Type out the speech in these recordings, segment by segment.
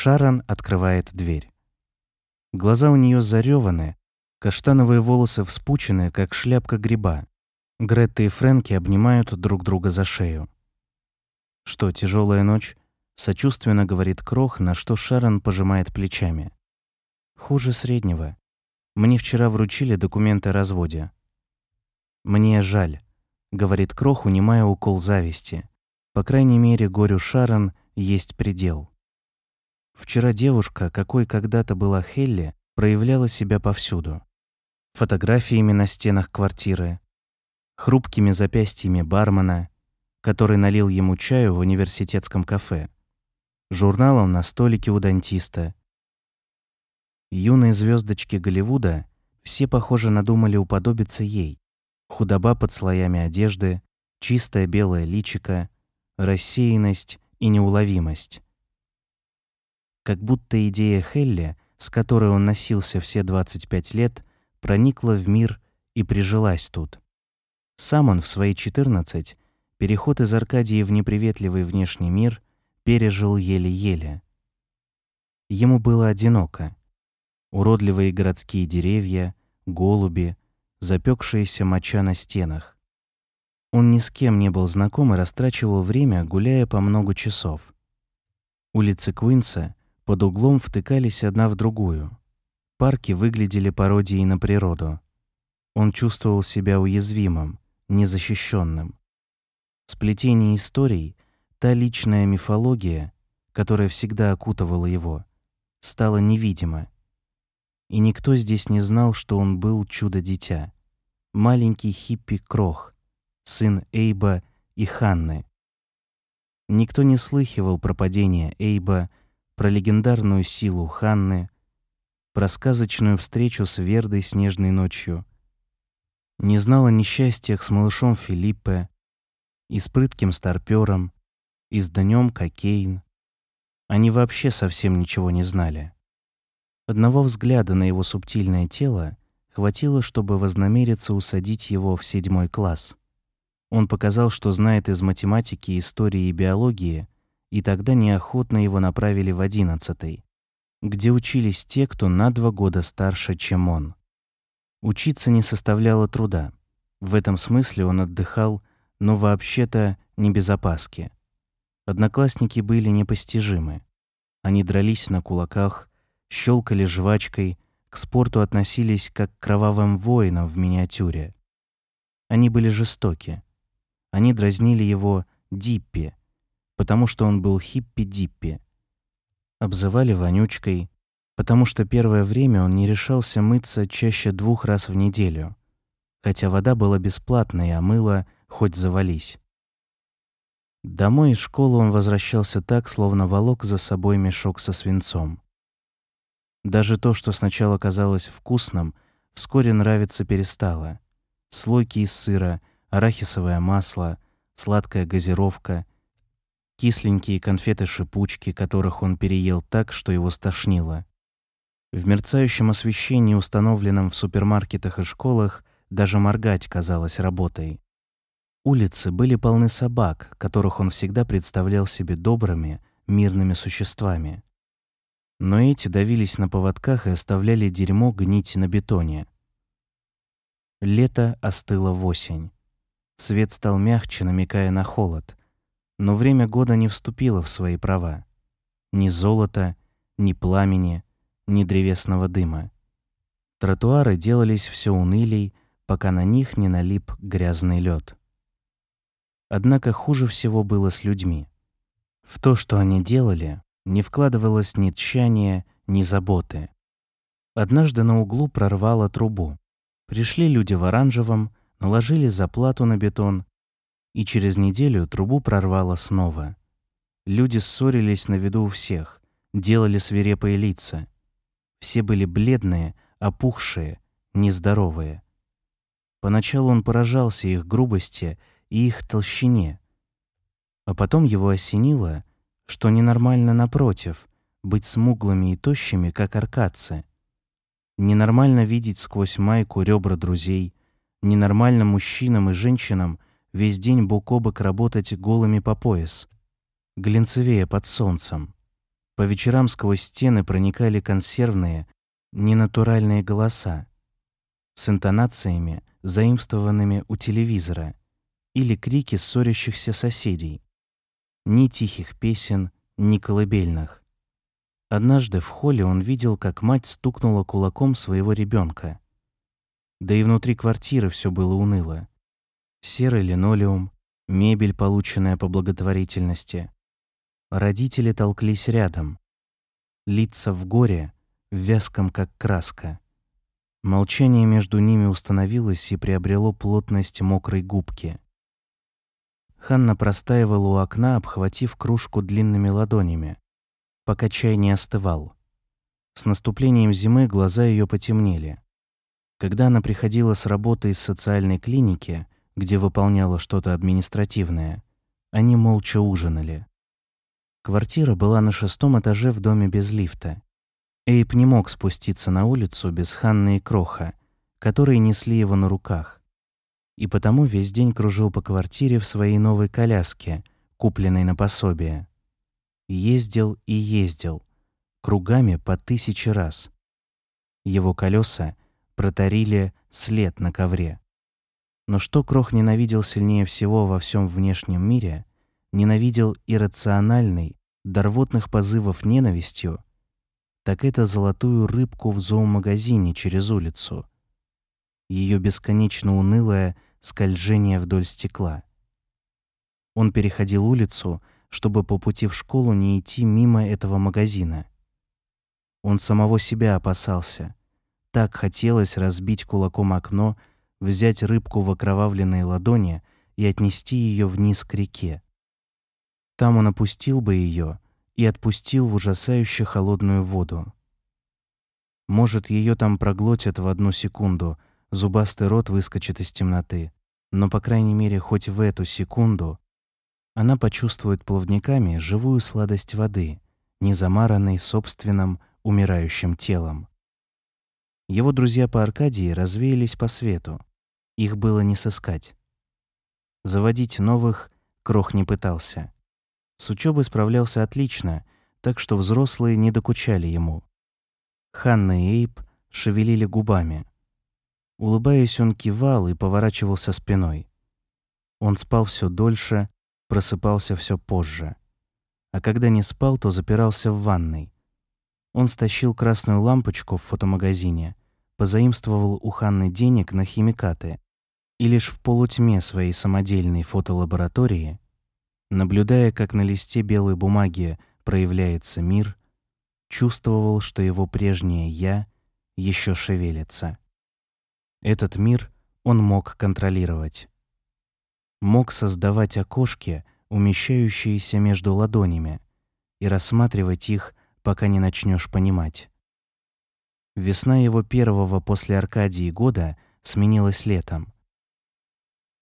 Шарон открывает дверь. Глаза у нее зареваны, каштановые волосы вспучены, как шляпка гриба. Гретта и Фрэнки обнимают друг друга за шею. «Что, тяжелая ночь?» — сочувственно говорит Крох, на что Шарон пожимает плечами. «Хуже среднего. Мне вчера вручили документы о разводе». «Мне жаль», — говорит Крох, унимая укол зависти. По крайней мере, горю Шарон есть предел. Вчера девушка, какой когда-то была Хелли, проявляла себя повсюду. Фотографиями на стенах квартиры, хрупкими запястьями бармена, который налил ему чаю в университетском кафе, журналом на столике у дантиста. Юные звездочки Голливуда все, похоже, надумали уподобиться ей. Худоба под слоями одежды, чистое белое личико, рассеянность и неуловимость. Как будто идея Хелли, с которой он носился все 25 лет, проникла в мир и прижилась тут. Сам он в свои 14 переход из Аркадии в неприветливый внешний мир пережил еле-еле. Ему было одиноко. Уродливые городские деревья, голуби, запекшаяся моча на стенах. Он ни с кем не был знаком и растрачивал время, гуляя по много часов. Улицы Куинса под углом втыкались одна в другую. Парки выглядели пародией на природу. Он чувствовал себя уязвимым, незащищенным. Сплетение историй, та личная мифология, которая всегда окутывала его, стала невидима. И никто здесь не знал, что он был чудо-дитя, маленький хиппи-крох, сын Эйба и Ханны. Никто не слыхивал про падение Эйба, про легендарную силу Ханны, про сказочную встречу с Вердой снежной ночью. Не знал о несчастьях с малышом Филиппе, и с прытким старпёром, и с днём Кокейн. Они вообще совсем ничего не знали. Одного взгляда на его субтильное тело хватило, чтобы вознамериться усадить его в седьмой класс. Он показал, что знает из математики, истории и биологии, и тогда неохотно его направили в одиннадцатый, где учились те, кто на два года старше, чем он. Учиться не составляло труда. В этом смысле он отдыхал, но вообще-то не без опаски. Одноклассники были непостижимы. Они дрались на кулаках, щелкали жвачкой, к спорту относились как к кровавым воинам в миниатюре. Они были жестоки. Они дразнили его Диппи, потому что он был хиппи-диппи. Обзывали вонючкой, потому что первое время он не решался мыться чаще двух раз в неделю, хотя вода была бесплатной, а мыло хоть завались. Домой из школы он возвращался так, словно волок за собой мешок со свинцом. Даже то, что сначала казалось вкусным, вскоре нравиться перестало. Слойки из сыра, арахисовое масло, сладкая газировка, кисленькие конфеты-шипучки, которых он переел так, что его стошнило. В мерцающем освещении, установленном в супермаркетах и школах, даже моргать казалось работой. Улицы были полны собак, которых он всегда представлял себе добрыми, мирными существами. Но эти давились на поводках и оставляли дерьмо гнить на бетоне. Лето остыло в осень. Свет стал мягче, намекая на холод. Но время года не вступило в свои права. Ни золота, ни пламени, ни древесного дыма. Тротуары делались все унылей, пока на них не налип грязный лед. Однако хуже всего было с людьми. В то, что они делали, не вкладывалось ни тщания, ни заботы. Однажды на углу прорвало трубу. Пришли люди в оранжевом, наложили заплату на бетон, и через неделю трубу прорвало снова. Люди ссорились на виду у всех, делали свирепые лица. Все были бледные, опухшие, нездоровые. Поначалу он поражался их грубости и их толщине. А потом его осенило, что ненормально напротив, быть смуглыми и тощими, как аркадцы. Ненормально видеть сквозь майку ребра друзей, Ненормально мужчинам и женщинам весь день бок о бок работать голыми по пояс, глинцевее под солнцем. По вечерам сквозь стены проникали консервные, ненатуральные голоса с интонациями, заимствованными у телевизора, или крики ссорящихся соседей. Ни тихих песен, ни колыбельных. Однажды в холле он видел, как мать стукнула кулаком своего ребенка. Да и внутри квартиры все было уныло. Серый линолеум, мебель, полученная по благотворительности. Родители толклись рядом. Лица в горе, вязком как краска. Молчание между ними установилось и приобрело плотность мокрой губки. Ханна простаивала у окна, обхватив кружку длинными ладонями, пока чай не остывал. С наступлением зимы глаза ее потемнели. Когда она приходила с работы из социальной клиники, где выполняла что-то административное, они молча ужинали. Квартира была на шестом этаже в доме без лифта. Эйп не мог спуститься на улицу без Ханны и Кроха, которые несли его на руках и потому весь день кружил по квартире в своей новой коляске, купленной на пособие. Ездил и ездил, кругами по тысяче раз. Его колеса протарили след на ковре. Но что Крох ненавидел сильнее всего во всем внешнем мире, ненавидел иррациональной, до рвотных позывов ненавистью, так это золотую рыбку в зоомагазине через улицу. Ее бесконечно унылое скольжение вдоль стекла. Он переходил улицу, чтобы по пути в школу не идти мимо этого магазина. Он самого себя опасался. Так хотелось разбить кулаком окно, взять рыбку в окровавленные ладони и отнести ее вниз к реке. Там он опустил бы ее и отпустил в ужасающе холодную воду. Может, ее там проглотят в одну секунду, зубастый рот выскочит из темноты. Но, по крайней мере, хоть в эту секунду она почувствует плавниками живую сладость воды, не замаранной собственным умирающим телом. Его друзья по Аркадии развеялись по свету. Их было не сыскать. Заводить новых Крох не пытался. С учебой справлялся отлично, так что взрослые не докучали ему. Ханна и Эйп шевелили губами — Улыбаясь, он кивал и поворачивался спиной. Он спал все дольше, просыпался все позже. А когда не спал, то запирался в ванной. Он стащил красную лампочку в фотомагазине, позаимствовал у Ханны денег на химикаты и лишь в полутьме своей самодельной фотолаборатории, наблюдая, как на листе белой бумаги проявляется мир, чувствовал, что его прежнее «я» еще шевелится. Этот мир он мог контролировать. Мог создавать окошки, умещающиеся между ладонями, и рассматривать их, пока не начнешь понимать. Весна его первого после Аркадии года сменилась летом.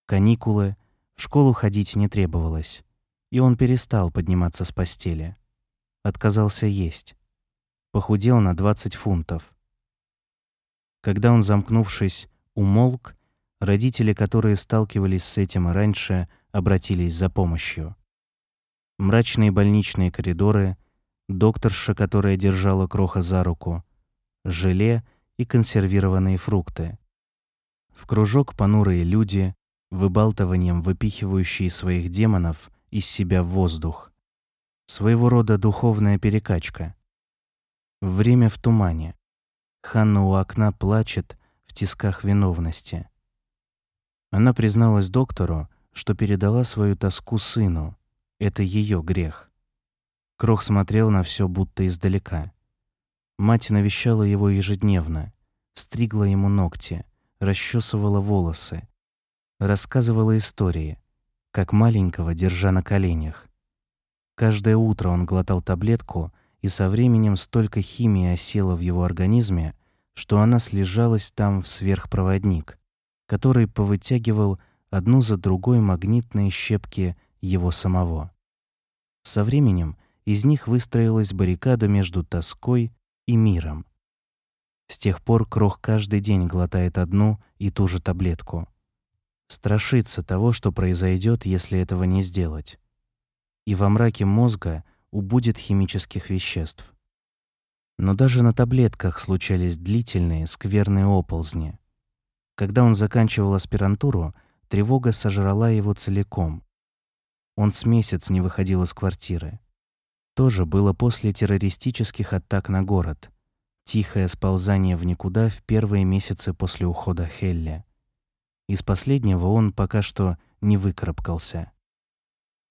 Каникулы, в школу ходить не требовалось, и он перестал подниматься с постели. Отказался есть. Похудел на 20 фунтов. Когда он, замкнувшись, умолк, родители, которые сталкивались с этим раньше, обратились за помощью. Мрачные больничные коридоры, докторша, которая держала Кроха за руку, желе и консервированные фрукты. В кружок понурые люди, выбалтыванием выпихивающие своих демонов из себя в воздух. Своего рода духовная перекачка. Время в тумане. Ханна у окна плачет в тисках виновности. Она призналась доктору, что передала свою тоску сыну. Это ее грех. Крох смотрел на все будто издалека. Мать навещала его ежедневно, стригла ему ногти, расчесывала волосы, рассказывала истории, как маленького держа на коленях. Каждое утро он глотал таблетку — и со временем столько химии осело в его организме, что она слежалась там в сверхпроводник, который повытягивал одну за другой магнитные щепки его самого. Со временем из них выстроилась баррикада между тоской и миром. С тех пор Крох каждый день глотает одну и ту же таблетку. Страшится того, что произойдет, если этого не сделать. И во мраке мозга убудет химических веществ. Но даже на таблетках случались длительные, скверные оползни. Когда он заканчивал аспирантуру, тревога сожрала его целиком. Он с месяц не выходил из квартиры. Тоже было после террористических атак на город. Тихое сползание в никуда в первые месяцы после ухода Хелли. Из последнего он пока что не выкарабкался.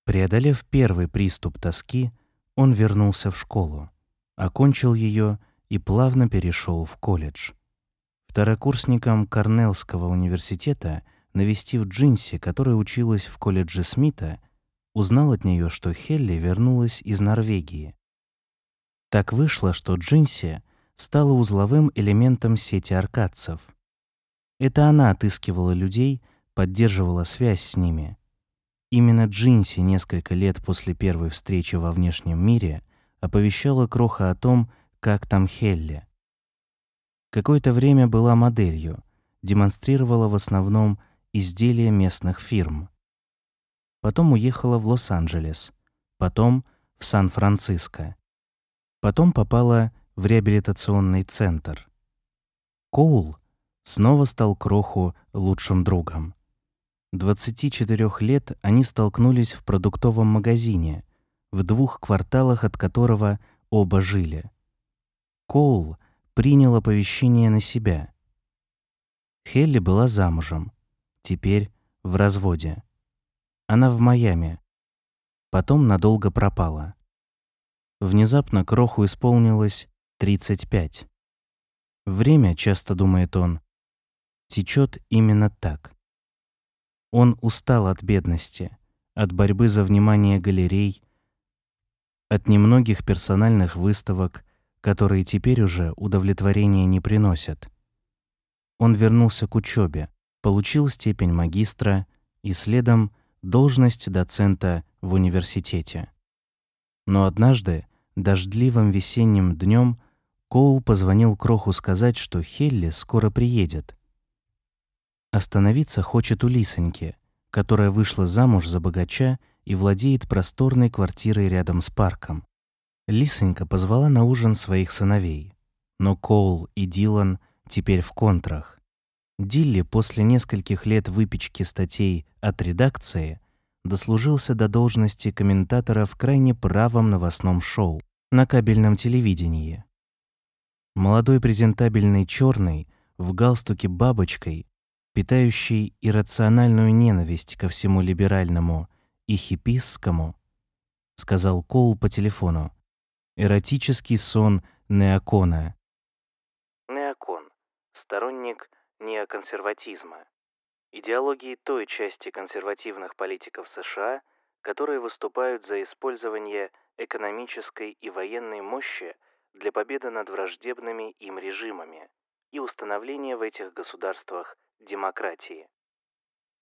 Преодолев первый приступ тоски, он вернулся в школу, окончил ее и плавно перешел в колледж. Второкурсником Корнеллского университета, навестив Джинси, которая училась в колледже Смита, узнал от нее, что Хелли вернулась из Норвегии. Так вышло, что Джинси стала узловым элементом сети аркадцев. Это она отыскивала людей, поддерживала связь с ними. Именно Джинси несколько лет после первой встречи во внешнем мире оповещала Кроха о том, как там Хелли. Какое-то время была моделью, демонстрировала в основном изделия местных фирм. Потом уехала в Лос-Анджелес, потом в Сан-Франциско. Потом попала в реабилитационный центр. Коул снова стал Кроху лучшим другом. 24 лет они столкнулись в продуктовом магазине, в двух кварталах от которого оба жили. Коул принял оповещение на себя. Хелли была замужем, теперь в разводе. Она в Майами. Потом надолго пропала. Внезапно Кроху исполнилось 35. Время, часто думает он, течет именно так. Он устал от бедности, от борьбы за внимание галерей, от немногих персональных выставок, которые теперь уже удовлетворения не приносят. Он вернулся к учебе, получил степень магистра и следом должность доцента в университете. Но однажды, дождливым весенним днем, Коул позвонил Кроху сказать, что Хелли скоро приедет. Остановиться хочет у Лисоньки, которая вышла замуж за богача и владеет просторной квартирой рядом с парком. Лисонька позвала на ужин своих сыновей, но Коул и Дилан теперь в контрах. Дилли после нескольких лет выпечки статей от редакции дослужился до должности комментатора в крайне правом новостном шоу на кабельном телевидении. Молодой презентабельный черный в галстуке бабочкой питающий иррациональную ненависть ко всему либеральному и хиппистскому, сказал Коул по телефону. Эротический сон неокона. Неокон сторонник неоконсерватизма, идеологии той части консервативных политиков США, которые выступают за использование экономической и военной мощи для победы над враждебными им режимами и установления в этих государствах демократии.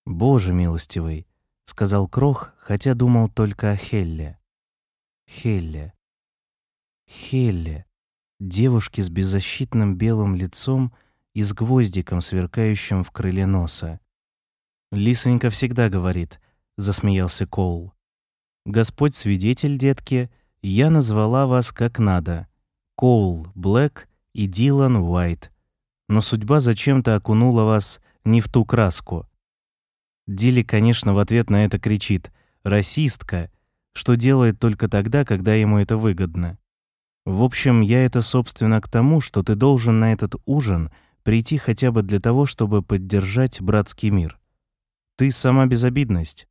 «Боже милостивый», — сказал Крох, хотя думал только о Хелле. Хелле. Хелле. Девушке с беззащитным белым лицом и с гвоздиком, сверкающим в крыле носа. «Лисонька всегда говорит», — засмеялся Коул. «Господь свидетель, детки, я назвала вас как надо. Коул Блэк и Дилан Уайт но судьба зачем-то окунула вас не в ту краску. Дили, конечно, в ответ на это кричит «расистка», что делает только тогда, когда ему это выгодно. В общем, я это, собственно, к тому, что ты должен на этот ужин прийти хотя бы для того, чтобы поддержать братский мир. Ты сама безобидность.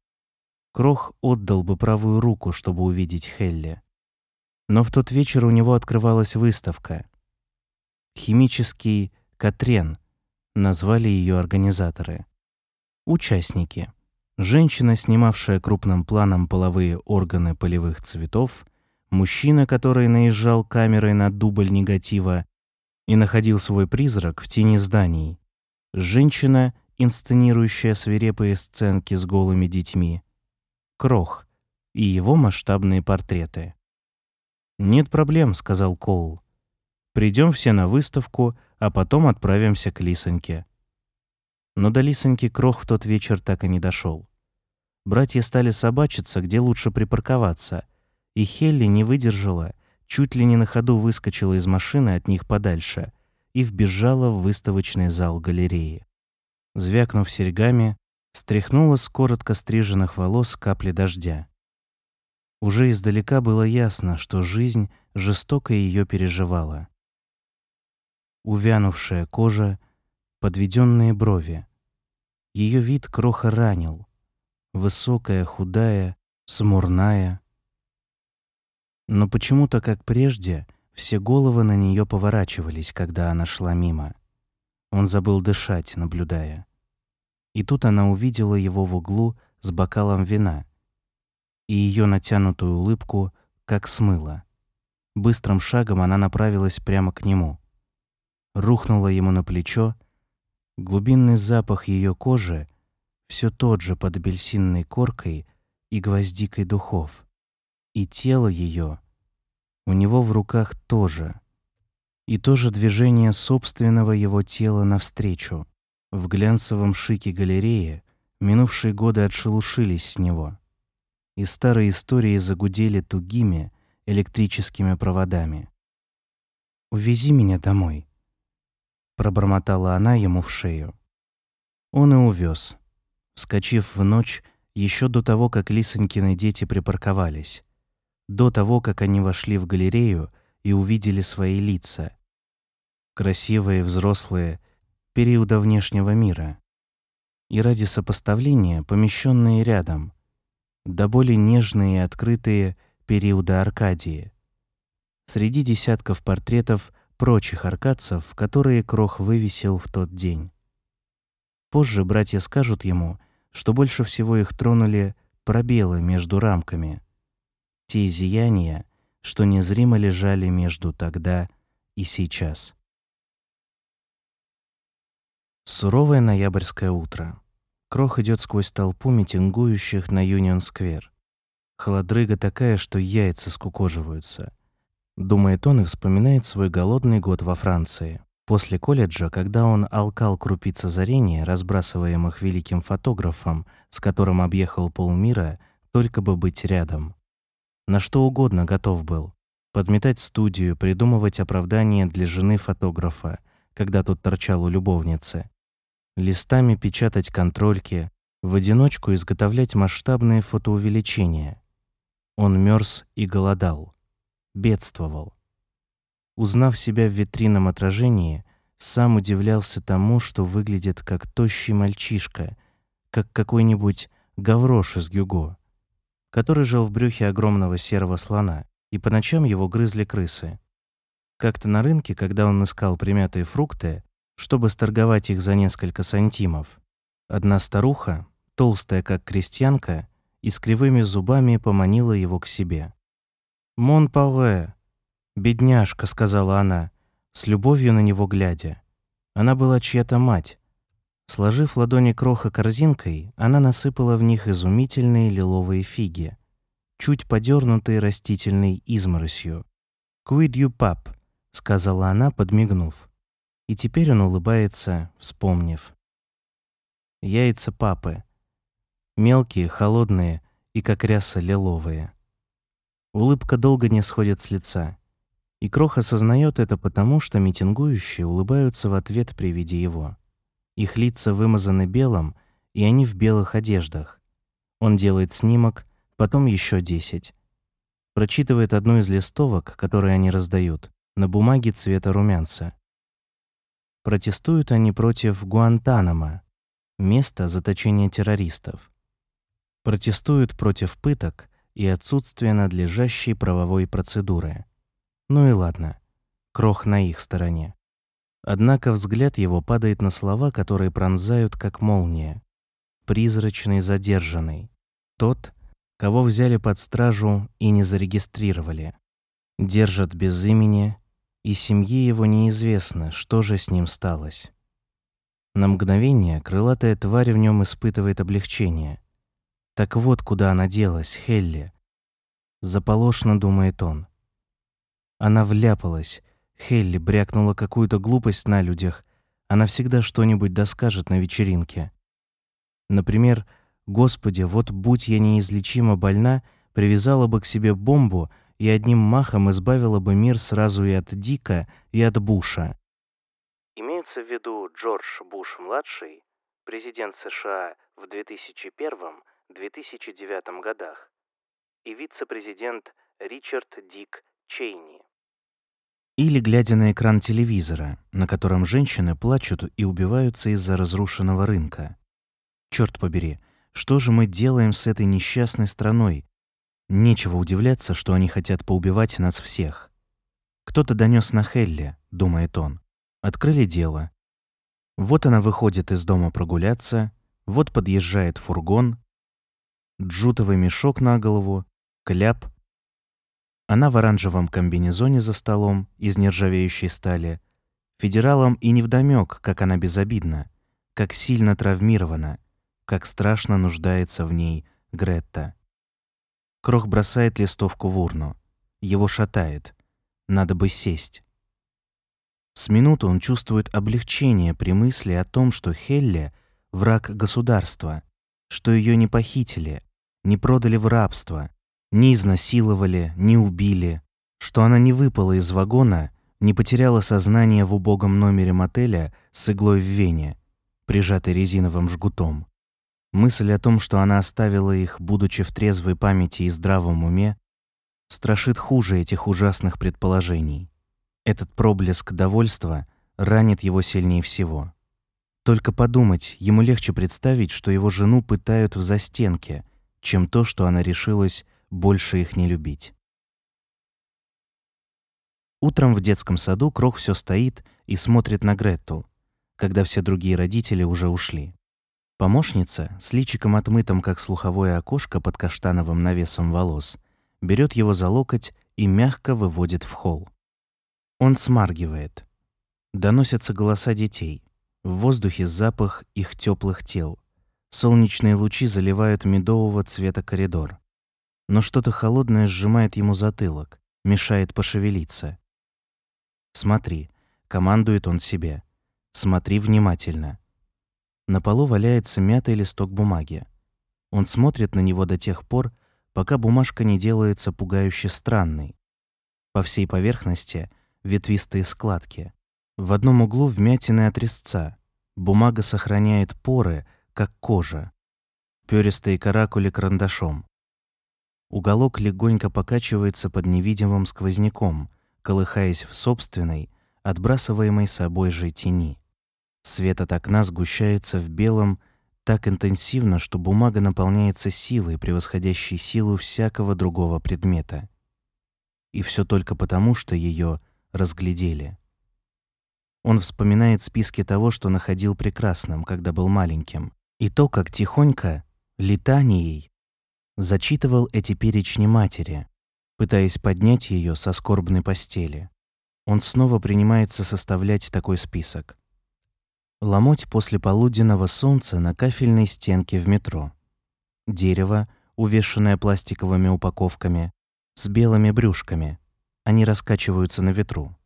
Крох отдал бы правую руку, чтобы увидеть Хелли. Но в тот вечер у него открывалась выставка. Химический Катрен, назвали ее организаторы. Участники. Женщина, снимавшая крупным планом половые органы полевых цветов, мужчина, который наезжал камерой на дубль негатива и находил свой призрак в тени зданий, женщина, инсценирующая свирепые сценки с голыми детьми, Крох и его масштабные портреты. «Нет проблем», — сказал Коул. «Придем все на выставку, а потом отправимся к Лисоньке. Но до Лисоньки Крох в тот вечер так и не дошел. Братья стали собачиться, где лучше припарковаться, и Хелли не выдержала, чуть ли не на ходу выскочила из машины от них подальше и вбежала в выставочный зал галереи. Звякнув серьгами, стряхнула с коротко стриженных волос капли дождя. Уже издалека было ясно, что жизнь жестоко ее переживала. Увянувшая кожа, подведенные брови. Ее вид кроха ранил. Высокая, худая, смурная. Но почему-то, как прежде, все головы на нее поворачивались, когда она шла мимо. Он забыл дышать, наблюдая. И тут она увидела его в углу с бокалом вина и ее натянутую улыбку как смыло. Быстрым шагом она направилась прямо к нему. Рухнула ему на плечо. Глубинный запах ее кожи все тот же под апельсинной коркой и гвоздикой духов. И тело ее у него в руках тоже. И тоже движение собственного его тела навстречу. В глянцевом шике галереи минувшие годы отшелушились с него, и старые истории загудели тугими электрическими проводами. «Увези меня домой», — пробормотала она ему в шею. Он и увез, вскочив в ночь еще до того, как Лисонькины дети припарковались, до того, как они вошли в галерею и увидели свои лица, красивые, взрослые, периода внешнего мира, и ради сопоставления помещенные рядом, до более нежные и открытые периода Аркадии. Среди десятков портретов прочих аркадцев, которые Крох вывесил в тот день. Позже братья скажут ему, что больше всего их тронули пробелы между рамками, те зияния, что незримо лежали между тогда и сейчас. Суровое ноябрьское утро. Крох идет сквозь толпу митингующих на Юнион-сквер. Холодрыга такая, что яйца скукоживаются. Думает он и вспоминает свой голодный год во Франции. После колледжа, когда он алкал крупиц озарения, разбрасываемых великим фотографом, с которым объехал полмира, только бы быть рядом. На что угодно готов был. Подметать студию, придумывать оправдания для жены фотографа, когда тот торчал у любовницы листами печатать контрольки, в одиночку изготовлять масштабные фотоувеличения. Он мерз и голодал, бедствовал. Узнав себя в витринном отражении, сам удивлялся тому, что выглядит как тощий мальчишка, как какой-нибудь гаврош из Гюго, который жил в брюхе огромного серого слона, и по ночам его грызли крысы. Как-то на рынке, когда он искал примятые фрукты, чтобы сторговать их за несколько сантимов. Одна старуха, толстая как крестьянка, и с кривыми зубами поманила его к себе. «Мон пауэ!» «Бедняжка», — сказала она, с любовью на него глядя. Она была чья-то мать. Сложив ладони кроха корзинкой, она насыпала в них изумительные лиловые фиги, чуть подернутые растительной изморосью. «Quid you pap?» — сказала она, подмигнув. И теперь он улыбается, вспомнив. Яйца папы. Мелкие, холодные и как ряса лиловые. Улыбка долго не сходит с лица. И Крох осознает это потому, что митингующие улыбаются в ответ при виде его. Их лица вымазаны белым, и они в белых одеждах. Он делает снимок, потом еще десять. Прочитывает одну из листовок, которые они раздают, на бумаге цвета румянца. Протестуют они против Гуантанамо, места заточения террористов. Протестуют против пыток и отсутствия надлежащей правовой процедуры. Ну и ладно, крох на их стороне. Однако взгляд его падает на слова, которые пронзают как молния. Призрачный задержанный. Тот, кого взяли под стражу и не зарегистрировали. Держат без имени и семье его неизвестно, что же с ним сталось. На мгновение крылатая тварь в нем испытывает облегчение. Так вот, куда она делась, Хелли. Заполошно думает он. Она вляпалась. Хелли брякнула какую-то глупость на людях. Она всегда что-нибудь доскажет на вечеринке. Например, «Господи, вот будь я неизлечимо больна, привязала бы к себе бомбу и одним махом избавила бы мир сразу и от Дика, и от Буша. Имеются в виду Джордж Буш-младший, президент США в 2001-2009 годах, и вице-президент Ричард Дик Чейни. Или глядя на экран телевизора, на котором женщины плачут и убиваются из-за разрушенного рынка. Черт побери, что же мы делаем с этой несчастной страной? Нечего удивляться, что они хотят поубивать нас всех. Кто-то донес на Хелли, думает он. Открыли дело. Вот она выходит из дома прогуляться, вот подъезжает фургон, джутовый мешок на голову, кляп, она в оранжевом комбинезоне за столом из нержавеющей стали. Федералам и невдомёк, как она безобидна, как сильно травмирована, как страшно нуждается в ней Гретта. Крох бросает листовку в урну. Его шатает. Надо бы сесть. С минуту он чувствует облегчение при мысли о том, что Хелли — враг государства, что ее не похитили, не продали в рабство, не изнасиловали, не убили, что она не выпала из вагона, не потеряла сознание в убогом номере мотеля с иглой в вене, прижатой резиновым жгутом. Мысль о том, что она оставила их, будучи в трезвой памяти и здравом уме, страшит хуже этих ужасных предположений. Этот проблеск довольства ранит его сильнее всего. Только подумать, ему легче представить, что его жену пытают в застенке, чем то, что она решилась больше их не любить. Утром в детском саду Крох все стоит и смотрит на Гретту, когда все другие родители уже ушли. Помощница, с личиком отмытым, как слуховое окошко под каштановым навесом волос, берет его за локоть и мягко выводит в холл. Он смаргивает. Доносятся голоса детей. В воздухе запах их теплых тел. Солнечные лучи заливают медового цвета коридор но что-то холодное сжимает ему затылок, мешает пошевелиться. «Смотри», — командует он себе, — «смотри внимательно». На полу валяется мятый листок бумаги. Он смотрит на него до тех пор, пока бумажка не делается пугающе странной. По всей поверхности ветвистые складки. В одном углу вмятины от резца. Бумага сохраняет поры, как кожа. Пёристые каракули карандашом. Уголок легонько покачивается под невидимым сквозняком, колыхаясь в собственной, отбрасываемой собой же тени. Свет от окна сгущается в белом так интенсивно, что бумага наполняется силой, превосходящей силу всякого другого предмета. И все только потому, что ее разглядели. Он вспоминает списки того, что находил прекрасным, когда был маленьким, и то, как тихонько, летанией, зачитывал эти перечни матери, пытаясь поднять ее со скорбной постели. Он снова принимается составлять такой список. Ломоть после полуденного солнца на кафельной стенке в метро. Дерево, увешанное пластиковыми упаковками, с белыми брюшками. Они раскачиваются на ветру.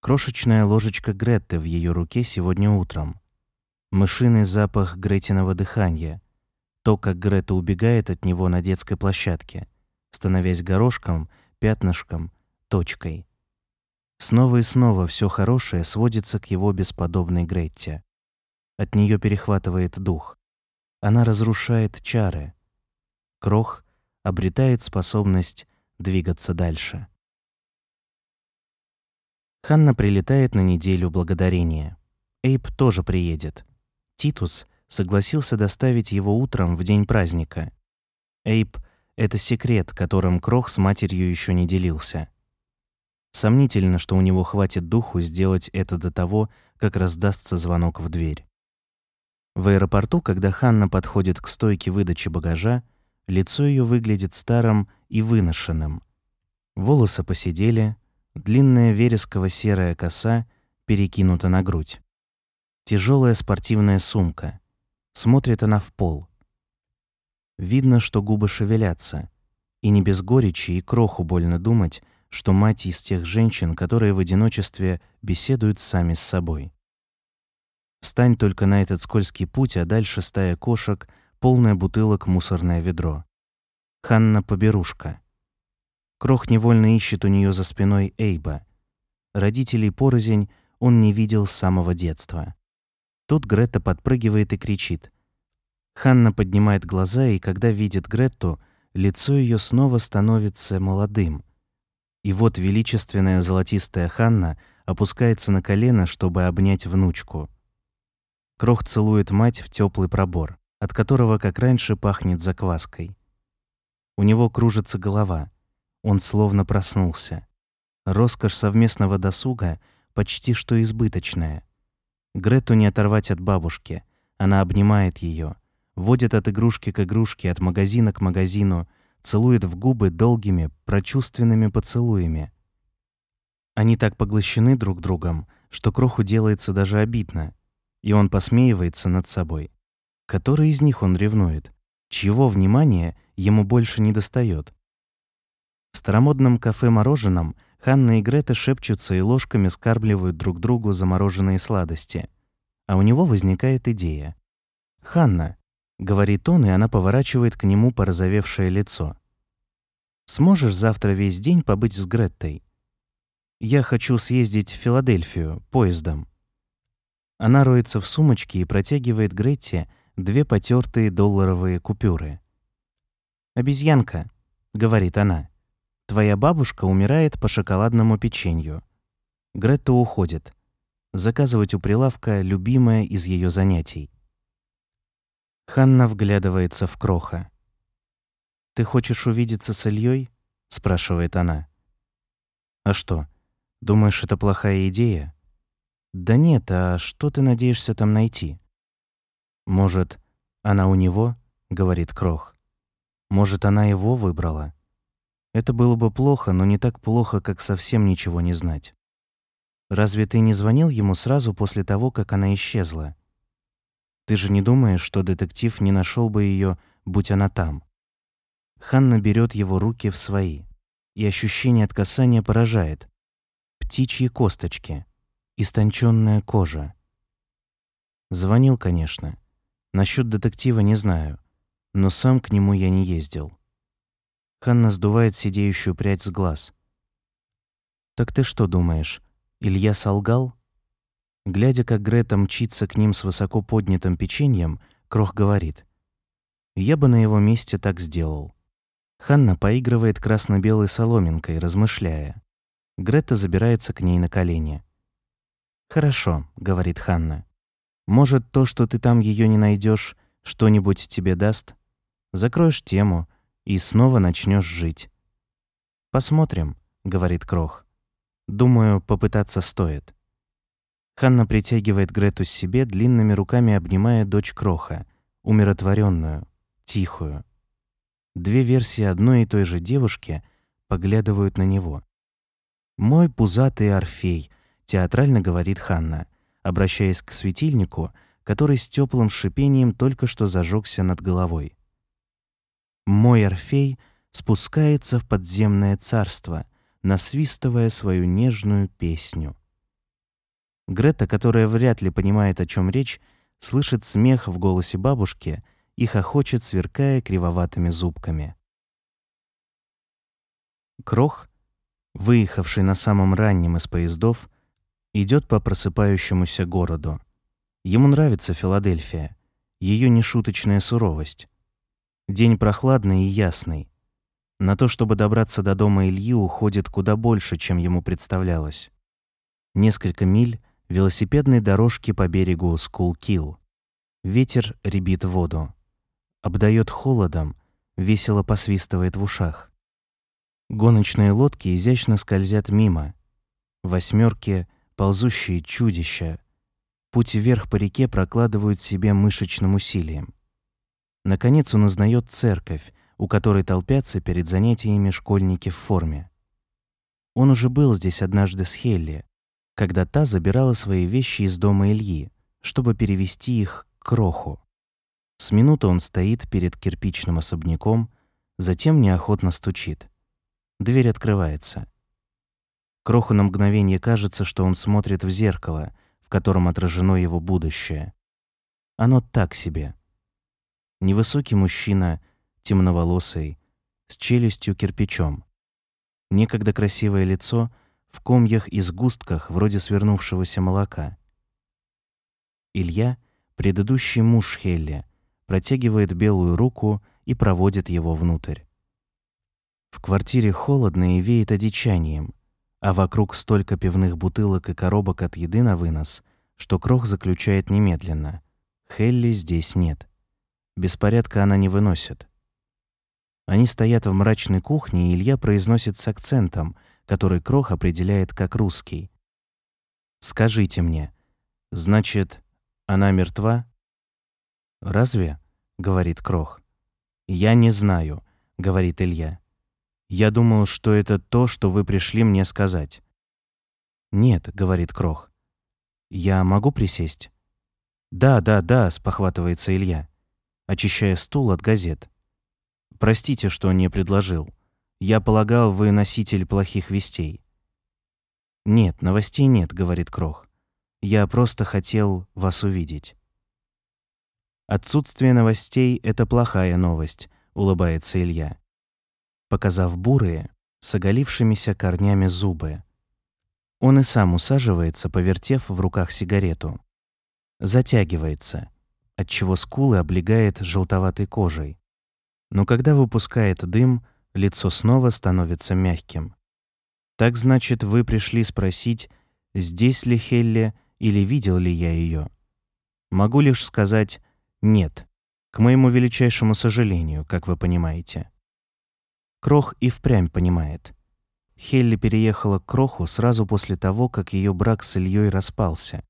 Крошечная ложечка Гретты в ее руке сегодня утром. Мышиный запах Гретиного дыхания, то, как Грета убегает от него на детской площадке, становясь горошком, пятнышком, точкой. Снова и снова все хорошее сводится к его бесподобной Гретте. От нее перехватывает дух. Она разрушает чары. Крох обретает способность двигаться дальше. Ханна прилетает на неделю благодарения. Эйп тоже приедет. Титус согласился доставить его утром в день праздника. Эйп — это секрет, которым Крох с матерью еще не делился. Сомнительно, что у него хватит духу сделать это до того, как раздастся звонок в дверь. В аэропорту, когда Ханна подходит к стойке выдачи багажа, лицо ее выглядит старым и выношенным. Волосы посидели, длинная вересково-серая коса перекинута на грудь. Тяжелая спортивная сумка. Смотрит она в пол. Видно, что губы шевелятся, и не без горечи и кроху больно думать, что мать из тех женщин, которые в одиночестве беседуют сами с собой. Встань только на этот скользкий путь, а дальше стая кошек, полная бутылок, мусорное ведро. Ханна Поберушка. Крох невольно ищет у нее за спиной Эйба. Родителей порознь он не видел с самого детства. Тут Грета подпрыгивает и кричит. Ханна поднимает глаза, и когда видит Гретту, лицо ее снова становится молодым. И вот величественная золотистая Ханна опускается на колено, чтобы обнять внучку. Крох целует мать в теплый пробор, от которого, как раньше, пахнет закваской. У него кружится голова. Он словно проснулся. Роскошь совместного досуга почти что избыточная. Грету не оторвать от бабушки. Она обнимает ее, водит от игрушки к игрушке, от магазина к магазину, целует в губы долгими, прочувственными поцелуями. Они так поглощены друг другом, что Кроху делается даже обидно, и он посмеивается над собой. Который из них он ревнует? Чьего внимания ему больше не достает? В старомодном кафе-мороженом Ханна и Грета шепчутся и ложками скармливают друг другу замороженные сладости. А у него возникает идея. «Ханна», — говорит он, и она поворачивает к нему порозовевшее лицо. «Сможешь завтра весь день побыть с Греттой? Я хочу съездить в Филадельфию поездом». Она роется в сумочке и протягивает Гретте две потертые долларовые купюры. «Обезьянка», — говорит она, — «твоя бабушка умирает по шоколадному печенью». Гретта уходит. Заказывать у прилавка любимое из ее занятий. Ханна вглядывается в Кроха. «Ты хочешь увидеться с Ильей? спрашивает она. «А что, думаешь, это плохая идея?» «Да нет, а что ты надеешься там найти?» «Может, она у него?» — говорит Крох. «Может, она его выбрала?» Это было бы плохо, но не так плохо, как совсем ничего не знать. Разве ты не звонил ему сразу после того, как она исчезла? Ты же не думаешь, что детектив не нашел бы ее, будь она там? Ханна берет его руки в свои, и ощущение от касания поражает. Птичьи косточки, истонченная кожа. Звонил, конечно. Насчет детектива не знаю, но сам к нему я не ездил. Ханна сдувает сидеющую прядь с глаз. «Так ты что думаешь, Илья солгал?» Глядя, как Грета мчится к ним с высоко поднятым печеньем, Крох говорит. «Я бы на его месте так сделал». Ханна поигрывает красно-белой соломинкой, размышляя. Грета забирается к ней на колени. «Хорошо», — говорит Ханна. Может, то, что ты там ее не найдешь, что-нибудь тебе даст? Закроешь тему и снова начнешь жить. Посмотрим, говорит Крох. Думаю, попытаться стоит. Ханна притягивает Грету себе, длинными руками обнимая дочь Кроха, умиротворенную, тихую. Две версии одной и той же девушки поглядывают на него. «Мой пузатый Орфей», — театрально говорит Ханна обращаясь к светильнику, который с теплым шипением только что зажегся над головой. Мой Орфей спускается в подземное царство, насвистывая свою нежную песню. Грета, которая вряд ли понимает, о чем речь, слышит смех в голосе бабушки и хохочет, сверкая кривоватыми зубками. Крох, выехавший на самом раннем из поездов, идет по просыпающемуся городу. Ему нравится Филадельфия, ее нешуточная суровость. День прохладный и ясный. На то, чтобы добраться до дома Ильи, уходит куда больше, чем ему представлялось. Несколько миль велосипедной дорожки по берегу Скулкил. Ветер ребит воду. Обдает холодом, весело посвистывает в ушах. Гоночные лодки изящно скользят мимо. Восьмерки ползущие чудища, путь вверх по реке прокладывают себе мышечным усилием. Наконец он узнает церковь, у которой толпятся перед занятиями школьники в форме. Он уже был здесь однажды с Хелли, когда та забирала свои вещи из дома Ильи, чтобы перевести их к Кроху. С минуты он стоит перед кирпичным особняком, затем неохотно стучит. Дверь открывается. Кроху на мгновение кажется, что он смотрит в зеркало, в котором отражено его будущее. Оно так себе. Невысокий мужчина, темноволосый, с челюстью кирпичом. Некогда красивое лицо в комьях и сгустках вроде свернувшегося молока. Илья, предыдущий муж Хелли, протягивает белую руку и проводит его внутрь. В квартире холодно и веет одичанием, а вокруг столько пивных бутылок и коробок от еды на вынос, что Крох заключает немедленно. Хелли здесь нет. Беспорядка она не выносит. Они стоят в мрачной кухне, и Илья произносит с акцентом, который Крох определяет как русский. «Скажите мне, значит, она мертва?» «Разве?» — говорит Крох. «Я не знаю», — говорит Илья. «Я думал, что это то, что вы пришли мне сказать». «Нет», — говорит Крох. «Я могу присесть?» «Да, да, да», — спохватывается Илья, очищая стул от газет. «Простите, что не предложил. Я полагал, вы носитель плохих вестей». «Нет, новостей нет», — говорит Крох. «Я просто хотел вас увидеть». Отсутствие новостей — это плохая новость, улыбается Илья, показав бурые, с оголившимися корнями зубы. Он и сам усаживается, повертев в руках сигарету. Затягивается, отчего скулы облегает желтоватой кожей. Но когда выпускает дым, лицо снова становится мягким. Так значит, вы пришли спросить, здесь ли Хелли или видел ли я ее? Могу лишь сказать, нет. К моему величайшему сожалению, как вы понимаете. Крох и впрямь понимает. Хелли переехала к Кроху сразу после того, как ее брак с Ильей распался.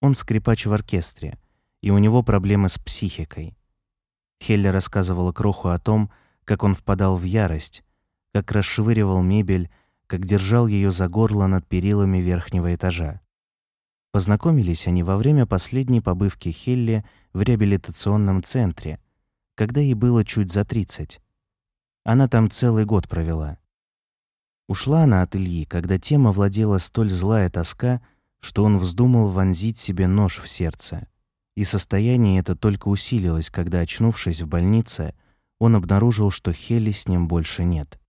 Он скрипач в оркестре, и у него проблемы с психикой. Хелли рассказывала Кроху о том, как он впадал в ярость, как расшвыривал мебель, как держал ее за горло над перилами верхнего этажа. Познакомились они во время последней побывки Хелли в реабилитационном центре, когда ей было чуть за 30. Она там целый год провела. Ушла она от Ильи, когда тема владела столь злая тоска, что он вздумал вонзить себе нож в сердце. И состояние это только усилилось, когда, очнувшись в больнице, он обнаружил, что Хелли с ним больше нет.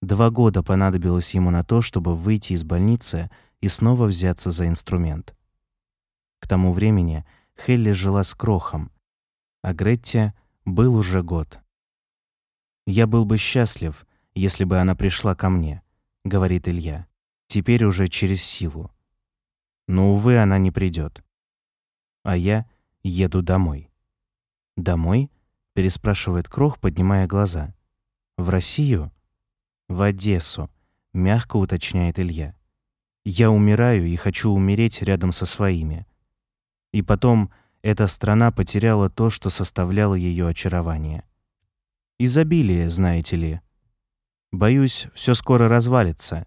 Два года понадобилось ему на то, чтобы выйти из больницы и снова взяться за инструмент. К тому времени Хелли жила с Крохом, а Гретте был уже год. «Я был бы счастлив, если бы она пришла ко мне», — говорит Илья, теперь уже через силу. Но, увы, она не придет. А я еду домой. «Домой?» — переспрашивает Крох, поднимая глаза. «В Россию?» «В Одессу», — мягко уточняет Илья. Я умираю и хочу умереть рядом со своими. И потом эта страна потеряла то, что составляло ее очарование. Изобилие, знаете ли. Боюсь, все скоро развалится.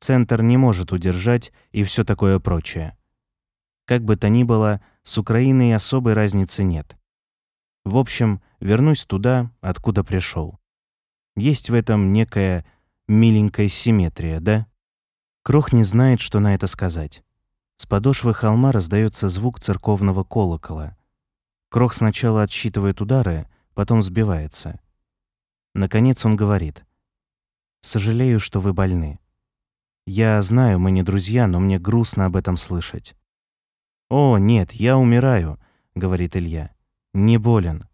Центр не может удержать и все такое прочее. Как бы то ни было, с Украиной особой разницы нет. В общем, вернусь туда, откуда пришел. Есть в этом некая миленькая симметрия, да? Крох не знает, что на это сказать. С подошвы холма раздается звук церковного колокола. Крох сначала отсчитывает удары, потом сбивается. Наконец он говорит. «Сожалею, что вы больны. Я знаю, мы не друзья, но мне грустно об этом слышать». «О, нет, я умираю», — говорит Илья. «Не болен.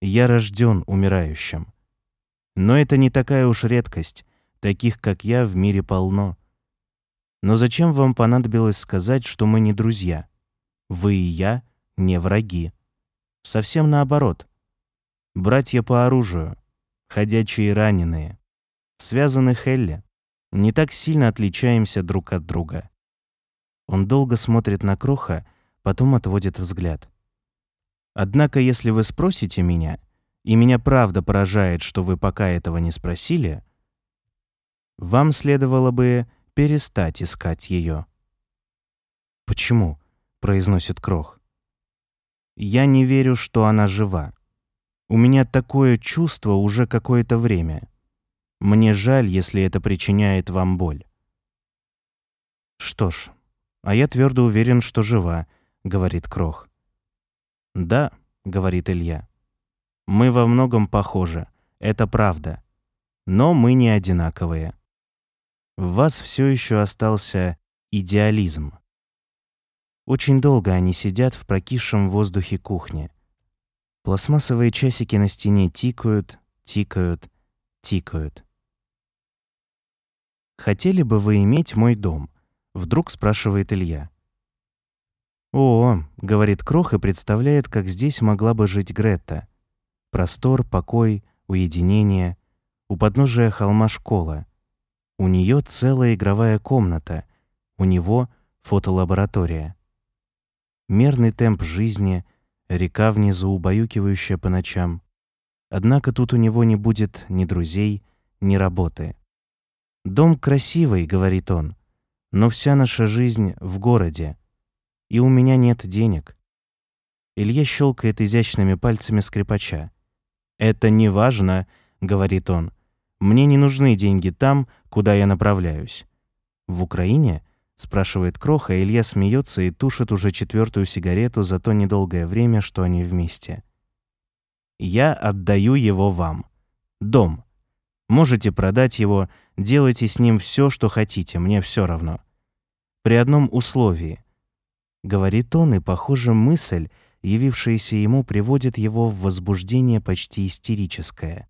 Я рожден умирающим. Но это не такая уж редкость. Таких, как я, в мире полно. Но зачем вам понадобилось сказать, что мы не друзья? Вы и я не враги. Совсем наоборот. Братья по оружию, ходячие раненые, связаны Хелли. Не так сильно отличаемся друг от друга. Он долго смотрит на Кроха, потом отводит взгляд. Однако, если вы спросите меня, и меня правда поражает, что вы пока этого не спросили, вам следовало бы перестать искать ее. «Почему?» — произносит Крох. «Я не верю, что она жива. У меня такое чувство уже какое-то время. Мне жаль, если это причиняет вам боль». «Что ж, а я твердо уверен, что жива», — говорит Крох. «Да», — говорит Илья. «Мы во многом похожи, это правда. Но мы не одинаковые. В вас все еще остался идеализм. Очень долго они сидят в прокисшем воздухе кухни. Пластмассовые часики на стене тикают, тикают, тикают. «Хотели бы вы иметь мой дом?» — вдруг спрашивает Илья. «О», — говорит Крох и представляет, как здесь могла бы жить Гретта. Простор, покой, уединение. У подножия холма школа. У нее целая игровая комната. У него фотолаборатория. Мерный темп жизни, река внизу, убаюкивающая по ночам. Однако тут у него не будет ни друзей, ни работы. «Дом красивый», — говорит он, — «но вся наша жизнь в городе, и у меня нет денег». Илья щелкает изящными пальцами скрипача. «Это не важно», — говорит он. «Мне не нужны деньги там, куда я направляюсь». «В Украине?» — спрашивает Кроха, Илья смеется и тушит уже четвертую сигарету за то недолгое время, что они вместе. «Я отдаю его вам. Дом. Можете продать его, делайте с ним все, что хотите, мне все равно. При одном условии. Говорит он, и, похоже, мысль, явившаяся ему, приводит его в возбуждение почти истерическое.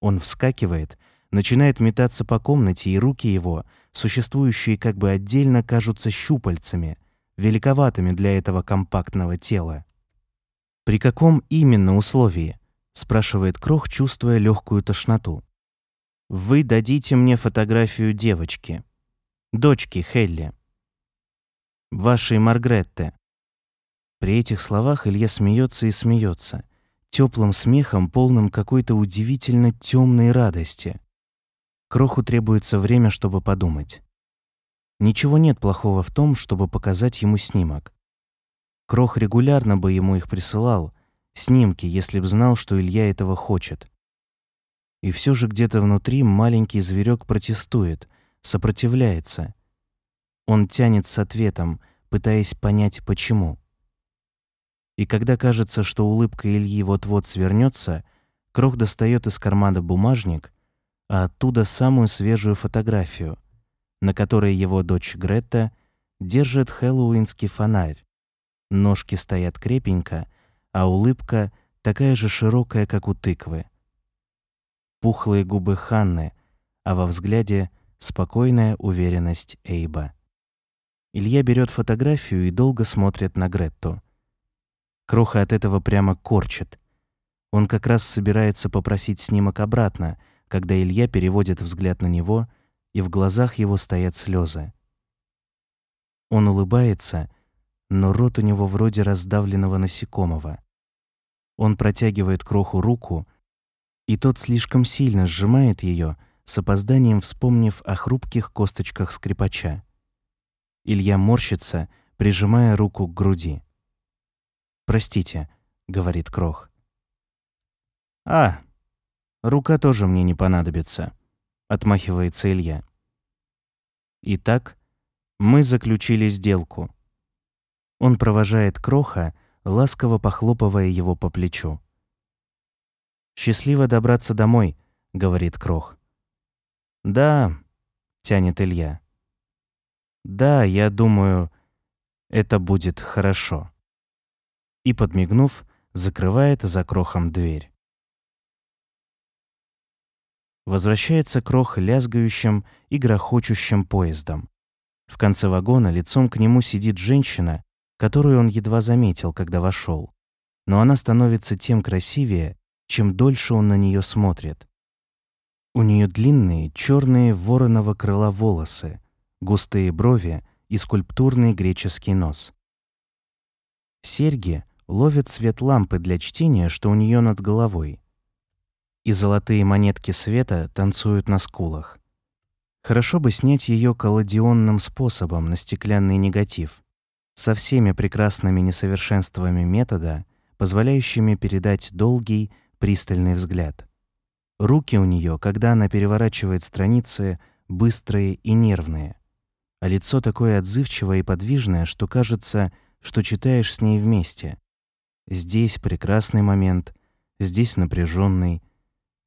Он вскакивает, начинает метаться по комнате, и руки его, существующие как бы отдельно, кажутся щупальцами, великоватыми для этого компактного тела. «При каком именно условии?» — спрашивает Крох, чувствуя легкую тошноту. Вы дадите мне фотографию девочки, дочки Хелли, вашей Маргретте. При этих словах Илья смеется и смеется, теплым смехом, полным какой-то удивительно темной радости. Кроху требуется время, чтобы подумать. Ничего нет плохого в том, чтобы показать ему снимок. Крох регулярно бы ему их присылал, снимки, если б знал, что Илья этого хочет. И все же где-то внутри маленький зверек протестует, сопротивляется. Он тянет с ответом, пытаясь понять, почему. И когда кажется, что улыбка Ильи вот-вот свернется, Крох достает из кармана бумажник, а оттуда самую свежую фотографию, на которой его дочь Гретта держит хэллоуинский фонарь. Ножки стоят крепенько, а улыбка такая же широкая, как у тыквы пухлые губы Ханны, а во взгляде спокойная уверенность Эйба. Илья берет фотографию и долго смотрит на Гретту. Кроха от этого прямо корчит. Он как раз собирается попросить снимок обратно, когда Илья переводит взгляд на него, и в глазах его стоят слезы. Он улыбается, но рот у него вроде раздавленного насекомого. Он протягивает Кроху руку, и тот слишком сильно сжимает ее, с опозданием вспомнив о хрупких косточках скрипача. Илья морщится, прижимая руку к груди. «Простите», — говорит Крох. «А, рука тоже мне не понадобится», — отмахивается Илья. Итак, мы заключили сделку. Он провожает Кроха, ласково похлопывая его по плечу. «Счастливо добраться домой», — говорит Крох. «Да», — тянет Илья. «Да, я думаю, это будет хорошо». И, подмигнув, закрывает за Крохом дверь. Возвращается Крох лязгающим и грохочущим поездом. В конце вагона лицом к нему сидит женщина, которую он едва заметил, когда вошел. Но она становится тем красивее, чем дольше он на нее смотрит. У нее длинные черные вороного крыла волосы, густые брови и скульптурный греческий нос. Серьги ловят свет лампы для чтения, что у нее над головой. И золотые монетки света танцуют на скулах. Хорошо бы снять ее колодионным способом на стеклянный негатив, со всеми прекрасными несовершенствами метода, позволяющими передать долгий, пристальный взгляд. Руки у нее, когда она переворачивает страницы, быстрые и нервные, а лицо такое отзывчивое и подвижное, что кажется, что читаешь с ней вместе. Здесь прекрасный момент, здесь напряженный,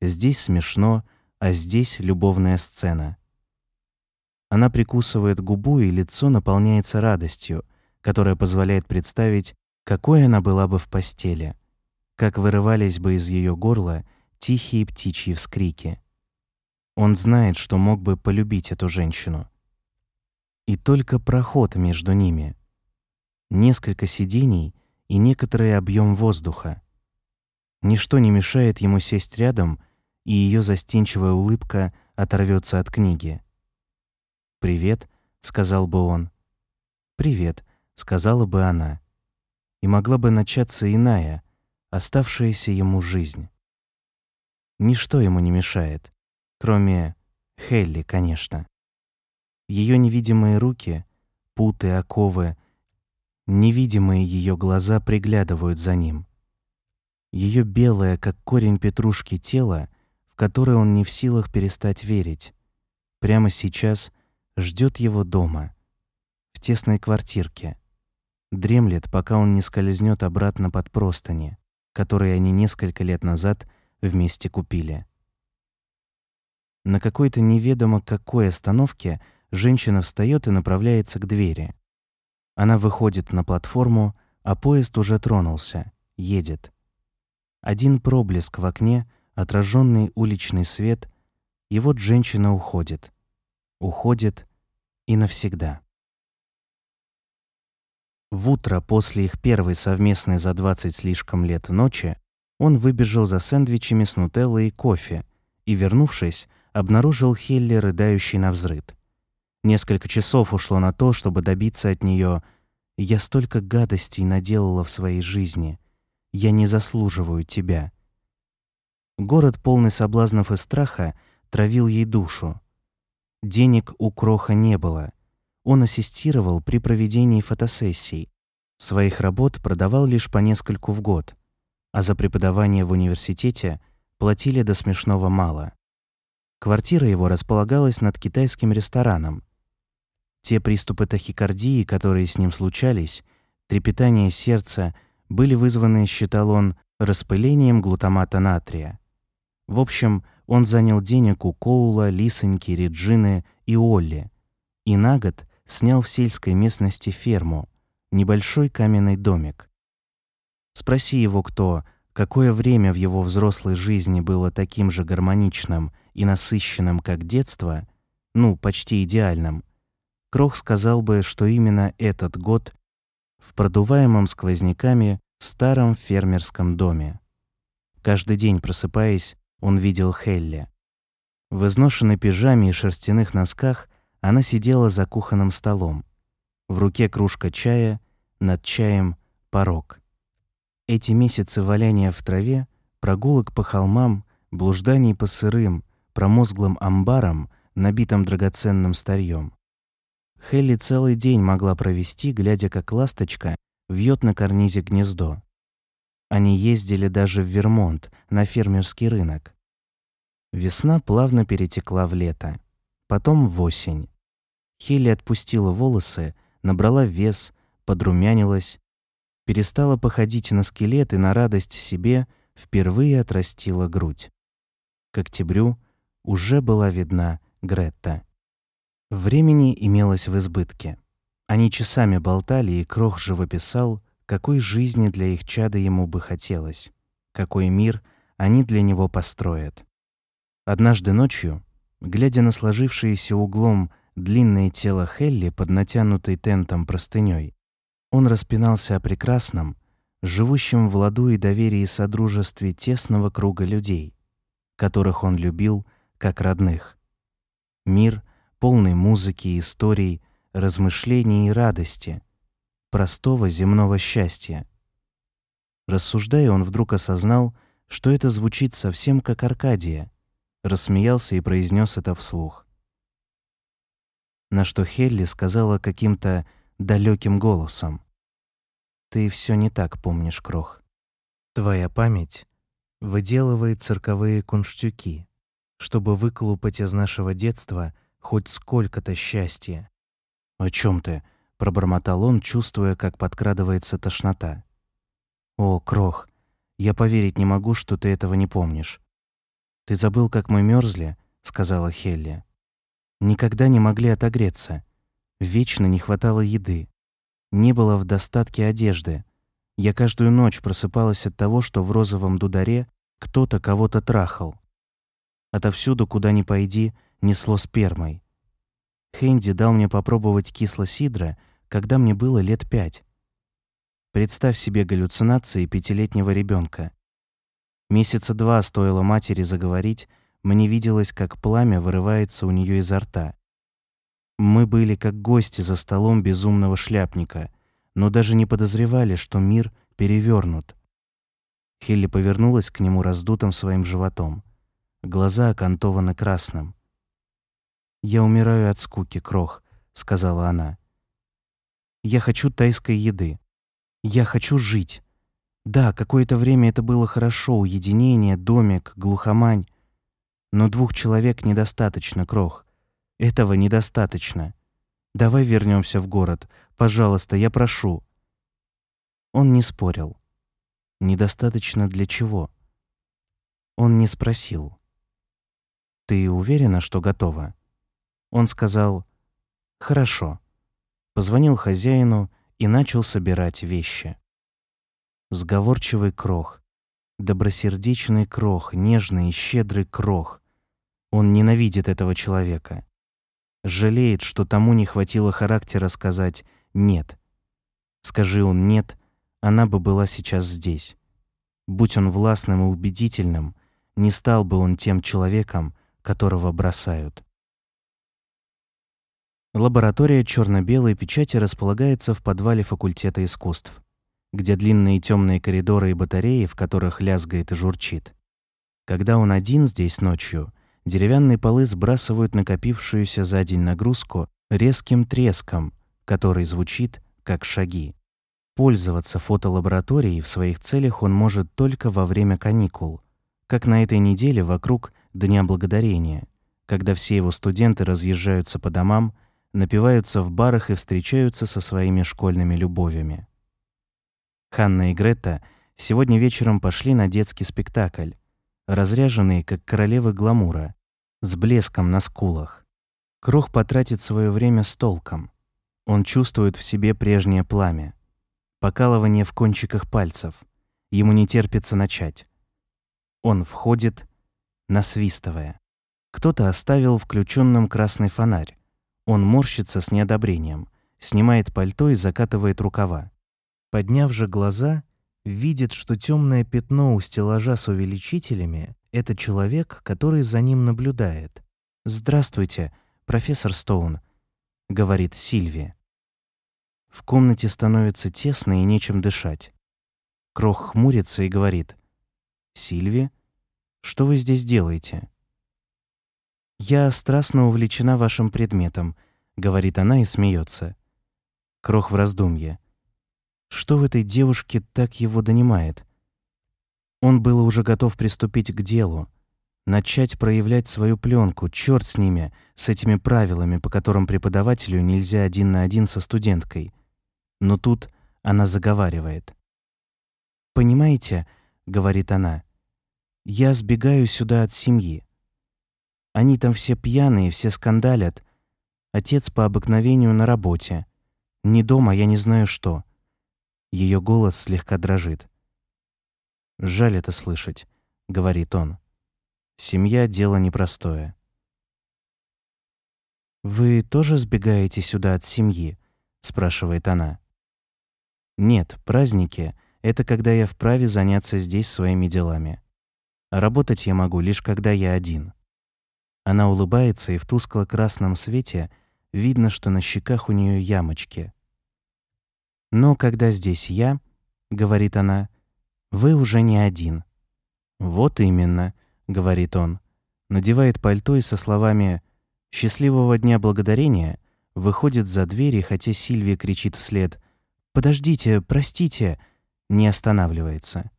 Здесь смешно, а здесь любовная сцена. Она прикусывает губу, и лицо наполняется радостью, которая позволяет представить, какой она была бы в постели, как вырывались бы из ее горла тихие птичьи вскрики. Он знает, что мог бы полюбить эту женщину. И только проход между ними, несколько сидений и некоторый объем воздуха. Ничто не мешает ему сесть рядом, и ее застенчивая улыбка оторвется от книги. «Привет», — сказал бы он. «Привет», — сказала бы она. И могла бы начаться иная, оставшаяся ему жизнь. Ничто ему не мешает, кроме Хелли, конечно. Ее невидимые руки, путы, оковы, невидимые ее глаза приглядывают за ним. Ее белое, как корень петрушки, тело, в которое он не в силах перестать верить, прямо сейчас ждет его дома, в тесной квартирке. Дремлет, пока он не скользнет обратно под простыни, которые они несколько лет назад вместе купили. На какой-то неведомо какой остановке женщина встает и направляется к двери. Она выходит на платформу, а поезд уже тронулся, едет. Один проблеск в окне, отраженный уличный свет, и вот женщина уходит. Уходит и навсегда. В утро после их первой совместной за 20 слишком лет ночи он выбежал за сэндвичами с нутеллой и кофе и, вернувшись, обнаружил Хелли, рыдающей на взрыд. Несколько часов ушло на то, чтобы добиться от нее «Я столько гадостей наделала в своей жизни. Я не заслуживаю тебя». Город, полный соблазнов и страха, травил ей душу. Денег у Кроха не было. Он ассистировал при проведении фотосессий. Своих работ продавал лишь по нескольку в год, а за преподавание в университете платили до смешного мало. Квартира его располагалась над китайским рестораном. Те приступы тахикардии, которые с ним случались, трепетание сердца, были вызваны, считал он, распылением глутамата натрия. В общем, он занял денег у Коула, Лисоньки, Реджины и Олли и на год снял в сельской местности ферму, небольшой каменный домик. Спроси его кто, какое время в его взрослой жизни было таким же гармоничным и насыщенным, как детство, ну, почти идеальным, Крох сказал бы, что именно этот год в продуваемом сквозняками старом фермерском доме. Каждый день просыпаясь, он видел Хелли. В изношенной пижаме и шерстяных носках она сидела за кухонным столом. В руке кружка чая, над чаем порог. Эти месяцы валяния в траве, прогулок по холмам, блужданий по сырым, промозглым амбарам, набитым драгоценным старьем. Хелли целый день могла провести, глядя, как ласточка вьет на карнизе гнездо. Они ездили даже в Вермонт, на фермерский рынок. Весна плавно перетекла в лето, потом в осень. Хелли отпустила волосы, набрала вес, подрумянилась, перестала походить на скелет и на радость себе впервые отрастила грудь. К октябрю уже была видна Гретта. Времени имелось в избытке. Они часами болтали, и Крох живописал, какой жизни для их чада ему бы хотелось, какой мир они для него построят. Однажды ночью, глядя на сложившееся углом длинное тело Хелли под натянутой тентом простыней, он распинался о прекрасном, живущем в ладу и доверии содружестве тесного круга людей, которых он любил как родных. Мир, полный музыки, историй, размышлений и радости, простого земного счастья. Рассуждая, он вдруг осознал, что это звучит совсем как Аркадия, рассмеялся и произнес это вслух. На что Хелли сказала каким-то далеким голосом. «Ты все не так помнишь, Крох. Твоя память выделывает цирковые кунштюки, чтобы выколупать из нашего детства хоть сколько-то счастья». «О чем ты?» пробормотал он, чувствуя, как подкрадывается тошнота. О, крох, я поверить не могу, что ты этого не помнишь. «Ты забыл, как мы мерзли, сказала Хелли. «Никогда не могли отогреться. Вечно не хватало еды. Не было в достатке одежды. Я каждую ночь просыпалась от того, что в розовом дударе кто-то кого-то трахал. Отовсюду, куда ни пойди, несло спермой. Хэнди дал мне попробовать кисло-сидра, когда мне было лет пять. Представь себе галлюцинации пятилетнего ребенка. Месяца два стоило матери заговорить, мне виделось, как пламя вырывается у нее изо рта. Мы были как гости за столом безумного шляпника, но даже не подозревали, что мир перевернут. Хелли повернулась к нему раздутым своим животом. Глаза окантованы красным. «Я умираю от скуки, Крох», — сказала она. «Я хочу тайской еды. Я хочу жить. Да, какое-то время это было хорошо, уединение, домик, глухомань. Но двух человек недостаточно, Крох. Этого недостаточно. Давай вернемся в город. Пожалуйста, я прошу». Он не спорил. Недостаточно для чего? Он не спросил. «Ты уверена, что готова?» Он сказал «Хорошо». Позвонил хозяину и начал собирать вещи. Сговорчивый крох, добросердечный крох, нежный и щедрый крох. Он ненавидит этого человека. Жалеет, что тому не хватило характера сказать «нет». Скажи он «нет», она бы была сейчас здесь. Будь он властным и убедительным, не стал бы он тем человеком, которого бросают. Лаборатория черно-белой печати располагается в подвале факультета искусств, где длинные темные коридоры и батареи, в которых лязгает и журчит. Когда он один здесь ночью, деревянные полы сбрасывают накопившуюся за день нагрузку резким треском, который звучит как шаги. Пользоваться фотолабораторией в своих целях он может только во время каникул, как на этой неделе вокруг Дня Благодарения, когда все его студенты разъезжаются по домам напиваются в барах и встречаются со своими школьными любовями. Ханна и Грета сегодня вечером пошли на детский спектакль, разряженные, как королевы гламура, с блеском на скулах. Крох потратит свое время с толком. Он чувствует в себе прежнее пламя, покалывание в кончиках пальцев. Ему не терпится начать. Он входит, насвистывая. Кто-то оставил включенным красный фонарь. Он морщится с неодобрением, снимает пальто и закатывает рукава. Подняв же глаза, видит, что темное пятно у стеллажа с увеличителями — это человек, который за ним наблюдает. «Здравствуйте, профессор Стоун», — говорит Сильви. В комнате становится тесно и нечем дышать. Крох хмурится и говорит. «Сильви, что вы здесь делаете?» «Я страстно увлечена вашим предметом», — говорит она и смеется. Крох в раздумье. Что в этой девушке так его донимает? Он был уже готов приступить к делу, начать проявлять свою пленку, черт с ними, с этими правилами, по которым преподавателю нельзя один на один со студенткой. Но тут она заговаривает. «Понимаете», — говорит она, — «я сбегаю сюда от семьи. Они там все пьяные, все скандалят. Отец по обыкновению на работе. Не дома, я не знаю что. Ее голос слегка дрожит. «Жаль это слышать», — говорит он. «Семья — дело непростое». «Вы тоже сбегаете сюда от семьи?» — спрашивает она. «Нет, праздники — это когда я вправе заняться здесь своими делами. А работать я могу лишь когда я один. Она улыбается, и в тускло-красном свете видно, что на щеках у нее ямочки. «Но когда здесь я, — говорит она, — вы уже не один». «Вот именно», — говорит он, надевает пальто и со словами «Счастливого дня благодарения» выходит за дверь, хотя Сильвия кричит вслед «Подождите, простите», не останавливается.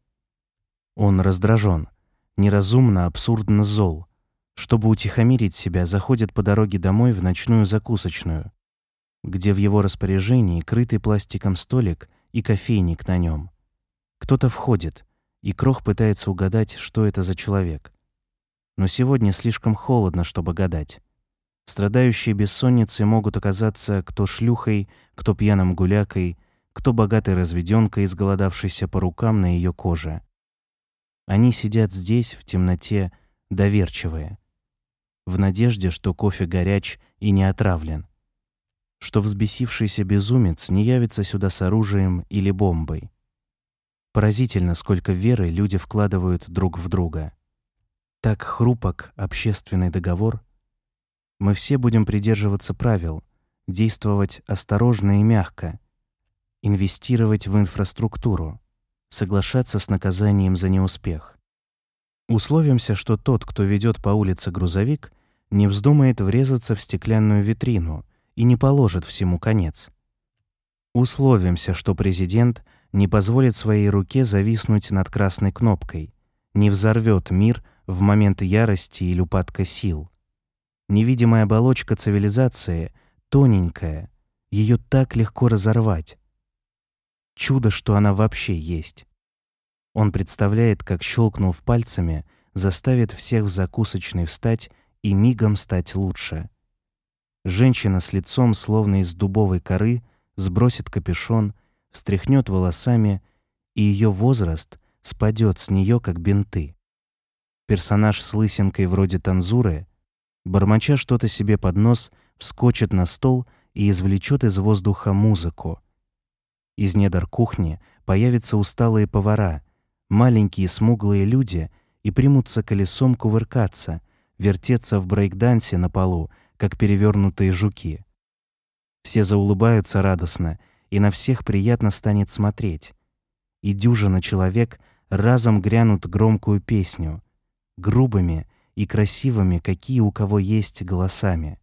Он раздражен, неразумно, абсурдно зол. Чтобы утихомирить себя, заходит по дороге домой в ночную закусочную, где в его распоряжении крытый пластиком столик и кофейник на нем. Кто-то входит, и Крох пытается угадать, что это за человек. но сегодня слишком холодно, чтобы гадать. Страдающие бессонницей могут оказаться кто шлюхой, кто пьяным гулякой, кто богатой разведенкой, изголодавшейся по рукам на ее коже. Они сидят здесь, в темноте, доверчивые, в надежде, что кофе горяч и не отравлен, что взбесившийся безумец не явится сюда с оружием или бомбой. Поразительно, сколько веры люди вкладывают друг в друга. Так хрупок общественный договор. Мы все будем придерживаться правил, действовать осторожно и мягко, инвестировать в инфраструктуру, соглашаться с наказанием за неуспех. Условимся, что тот, кто ведет по улице грузовик, не вздумает врезаться в стеклянную витрину и не положит всему конец. Условимся, что президент не позволит своей руке зависнуть над красной кнопкой, не взорвет мир в момент ярости или упадка сил. Невидимая оболочка цивилизации тоненькая, ее так легко разорвать. Чудо, что она вообще есть. Он представляет, как, щелкнув пальцами, заставит всех в закусочной встать и мигом стать лучше. Женщина с лицом, словно из дубовой коры, сбросит капюшон, встряхнет волосами, и ее возраст спадет с нее, как бинты. Персонаж с лысинкой вроде танзуры, бормоча что-то себе под нос, вскочит на стол и извлечет из воздуха музыку. Из недр кухни появятся усталые повара, маленькие смуглые люди и примутся колесом кувыркаться, вертеться в брейкдансе на полу, как перевернутые жуки. Все заулыбаются радостно, и на всех приятно станет смотреть. И дюжина человек разом грянут громкую песню, грубыми и красивыми, какие у кого есть голосами.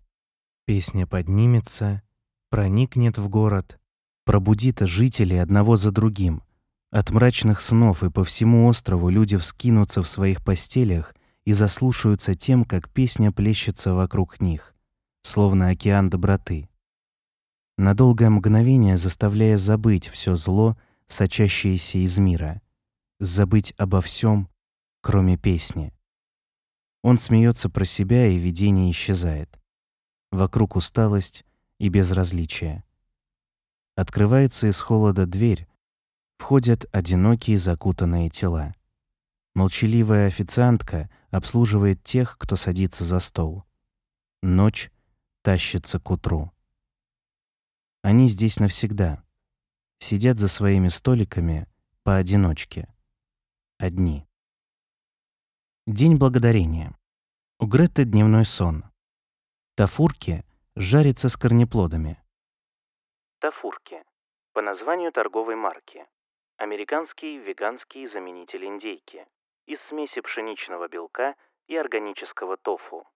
Песня поднимется, проникнет в город, пробудит жителей одного за другим. От мрачных снов и по всему острову люди вскинутся в своих постелях и заслушаются тем, как песня плещется вокруг них, словно океан доброты на долгое мгновение заставляя забыть все зло, сочащееся из мира, забыть обо всем, кроме песни. Он смеется про себя, и видение исчезает. Вокруг усталость и безразличие. Открывается из холода дверь, входят одинокие закутанные тела. Молчаливая официантка обслуживает тех, кто садится за стол. Ночь тащится к утру. Они здесь навсегда. Сидят за своими столиками поодиночке. Одни. День благодарения. У Гретты дневной сон. Тафурки жарятся с корнеплодами. Тафурки. По названию торговой марки. Американский веганский заменитель индейки. Из смеси пшеничного белка и органического тофу.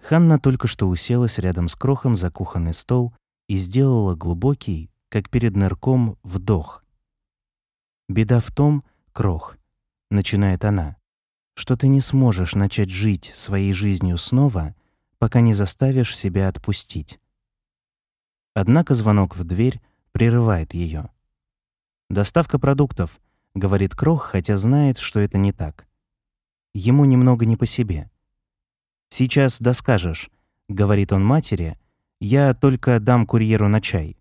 Ханна только что уселась рядом с крохом за кухонный стол и сделала глубокий, как перед нырком, вдох. «Беда в том, Крох», — начинает она, «что ты не сможешь начать жить своей жизнью снова, пока не заставишь себя отпустить». Однако звонок в дверь прерывает ее. «Доставка продуктов», — говорит Крох, хотя знает, что это не так. Ему немного не по себе. «Сейчас доскажешь», — говорит он матери, — я только дам курьеру на чай».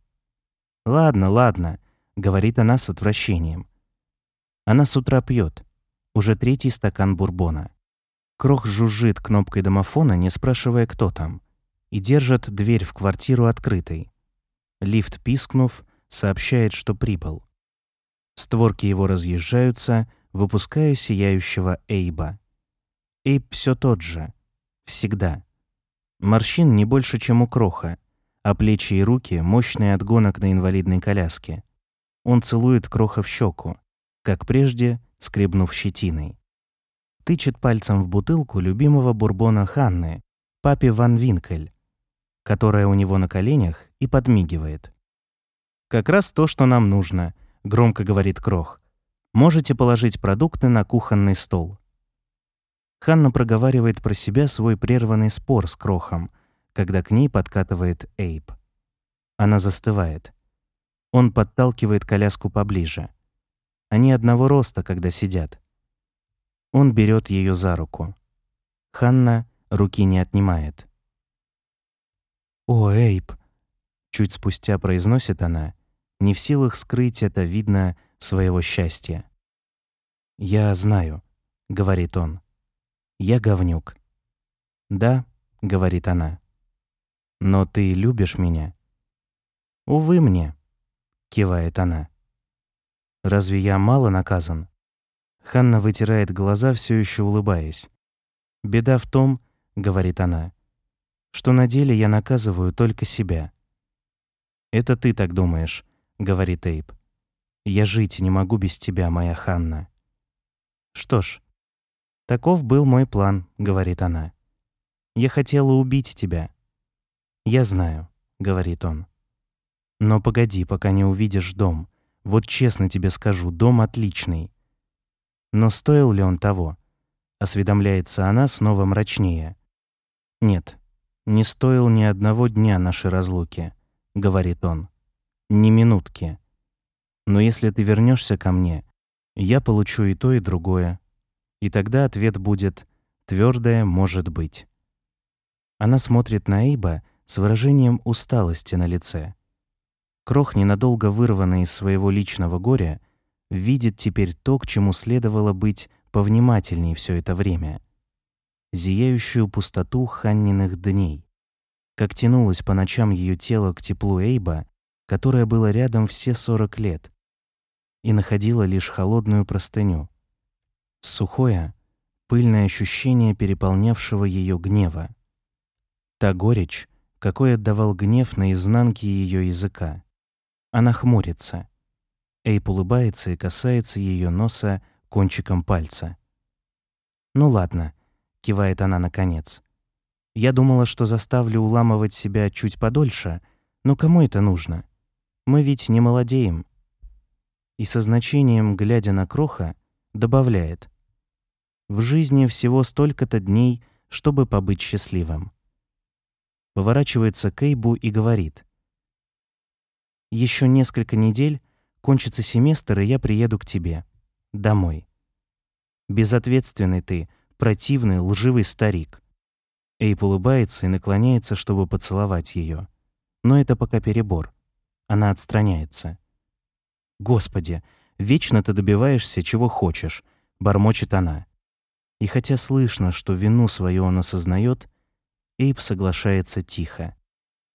«Ладно, ладно», — говорит она с отвращением. Она с утра пьет. Уже третий стакан бурбона. Крох жужжит кнопкой домофона, не спрашивая, кто там, и держит дверь в квартиру открытой. Лифт, пискнув, сообщает, что прибыл. Створки его разъезжаются, выпуская сияющего Эйба. Эйб все тот же. Всегда. Морщин не больше, чем у кроха, а плечи и руки мощные от гонок на инвалидной коляске. Он целует кроха в щеку, как прежде, скребнув щетиной. Тычет пальцем в бутылку любимого бурбона Ханны, папе Ван Винкель, которая у него на коленях и подмигивает. «Как раз то, что нам нужно», — громко говорит Крох. «Можете положить продукты на кухонный стол». Ханна проговаривает про себя свой прерванный спор с Крохом, когда к ней подкатывает Эйб. Она застывает. Он подталкивает коляску поближе. Они одного роста, когда сидят. Он берет ее за руку. Ханна руки не отнимает. «О, Эйб!» Чуть спустя произносит она, не в силах скрыть это, видно, своего счастья. «Я знаю», — говорит он. «Я говнюк». «Да», — говорит она. «Но ты любишь меня?» «Увы мне», — кивает она. «Разве я мало наказан?» Ханна вытирает глаза, все еще улыбаясь. «Беда в том, — говорит она, — что на деле я наказываю только себя». «Это ты так думаешь», — говорит Эйб. «Я жить не могу без тебя, моя Ханна». «Что ж, таков был мой план», — говорит она. «Я хотела убить тебя». «Я знаю», — говорит он. «Но погоди, пока не увидишь дом. Вот честно тебе скажу, дом отличный. Но стоил ли он того? Осведомляется она снова мрачнее. Нет, не стоил ни одного дня нашей разлуки, говорит он. Ни минутки. Но если ты вернешься ко мне, я получу и то, и другое. И тогда ответ будет твердое может быть. Она смотрит на Эйба с выражением усталости на лице. Крох, ненадолго вырванный из своего личного горя, видит теперь то, к чему следовало быть повнимательней все это время. Зияющую пустоту Ханниных дней. Как тянулось по ночам ее тело к теплу Эйба, которое было рядом все сорок лет, и находило лишь холодную простыню. Сухое, пыльное ощущение переполнявшего ее гнева. Та горечь, какой отдавал гнев на изнанке ее языка. Она хмурится. Эйп улыбается и касается ее носа кончиком пальца. «Ну ладно», — кивает она наконец. «Я думала, что заставлю уламывать себя чуть подольше, но кому это нужно? Мы ведь не молодеем». И со значением, глядя на Кроха, добавляет. «В жизни всего столько-то дней, чтобы побыть счастливым». Поворачивается к Эйбу и говорит. «Еще несколько недель, Кончится семестр, и я приеду к тебе. Домой. Безответственный ты, противный, лживый старик. Эйп улыбается и наклоняется, чтобы поцеловать ее. Но это пока перебор. Она отстраняется. «Господи, вечно ты добиваешься, чего хочешь», — бормочет она. И хотя слышно, что вину свою он осознает, Эйп соглашается тихо.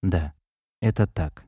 «Да, это так».